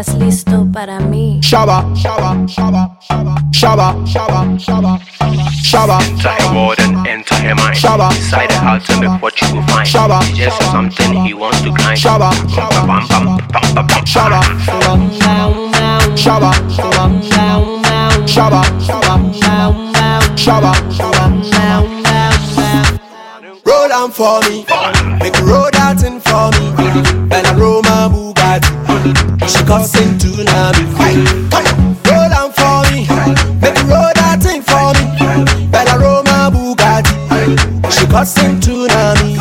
estás listo para mí. Shaba, shaba, shaba, shaba, shaba, shaba, shaba, shaba. Enter her world and enter her mind. Shabba. Decide how to make what you will find. Shabba. He just saw something he wants to grind. Shabba. Bam, bam, bam, bam, bam, bam. Shaba, shaba, shaba, shaba, Shaba, Shaba, Shaba. Roll on for me, make you roll that in for me. Bella Roma Bugatti, she cussing tsunami. Come on, roll on for me, make you roll that thing for me. Bella Roma Bugatti, she cussing tsunami.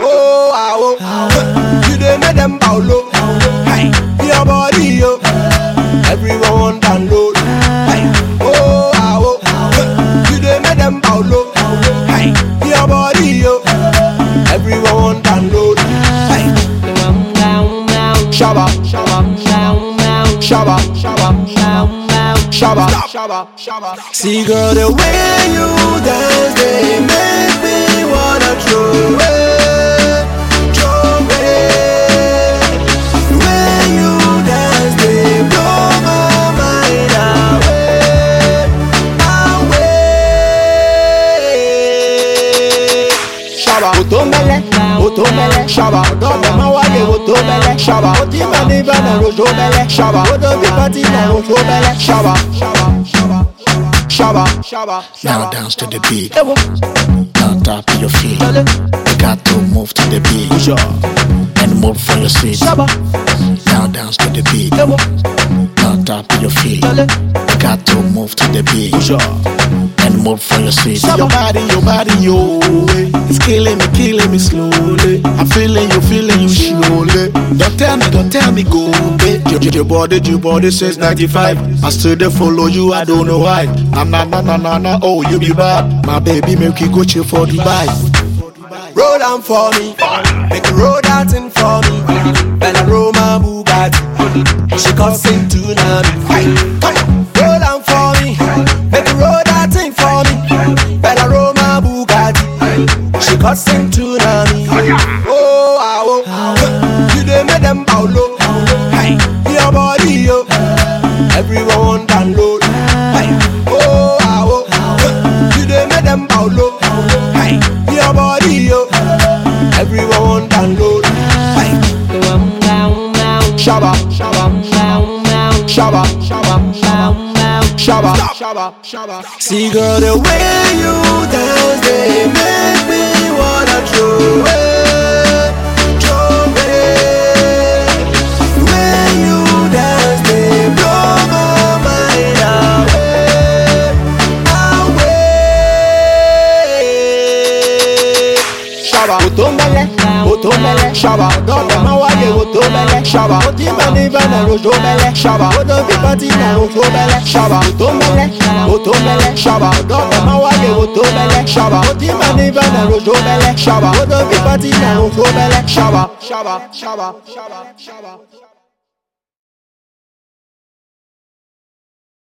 Oh, ah, oh, you dey make them bow low. Your body, yo, everyone download. Hey, oh, ah, oh, you dey make them bow low. Shaba, shaba, shaba. See, girl, the way you dance, they make me wanna throw away, Shaba, Otomele, otomele, shaba, ọ̀dọ́ máa wáyé otomele, Shaba. ó ti máa ní bẹ́ẹ̀ rojo ó dóbi pátí náà rojo shaba, shaba, shaba, shaba, Now dance to the beat. Now tap your feet. You got to move to the beat. And move for your seat. ṣábà, Now dance to the beat. Now tap your feet. You got to move to the beat. And move for your seat. Your body, your body, yo. It's killing me, killing me slowly. I'm feeling you, feeling you surely. Don't tell me, don't tell me, go, babe. Your, your, your body, your body says 95. I still dey follow you, I don't know why. Nah, nah, nah, nah, nah, nah. Oh, you be bad. My baby, make you go chill for Dubai. Roll on for me, make you roll that in for me. Bella Roma Bugatti, she cussing tsunami. Oh, you make them bow low. Hey, your body, yo, everyone download. Hey, oh, ah, oh, you dey make them bow low. Hey, your body, yo, everyone download. Hey, Shaba, shaba, shaba, shaba, shaba, shaba. see, girl, the way you dance, Shaba, Otomele, otomele, Shaba. ọ̀dọ́ máa wáyé otomele, Shaba. ó ti máa ní bẹ́ẹ̀ náà rojo bẹ́lẹ̀, Shaba. ó dóbi pátí náà rojo bẹ́lẹ̀, Shaba. otomele, otomele, Shaba. ọ̀dọ́ máa wáyé otomele, Shaba. ó ti máa ní bẹ́ẹ̀ náà rojo bẹ́lẹ̀, Shaba. dóbi pátí náà shaba, shaba, shaba, shaba, shaba.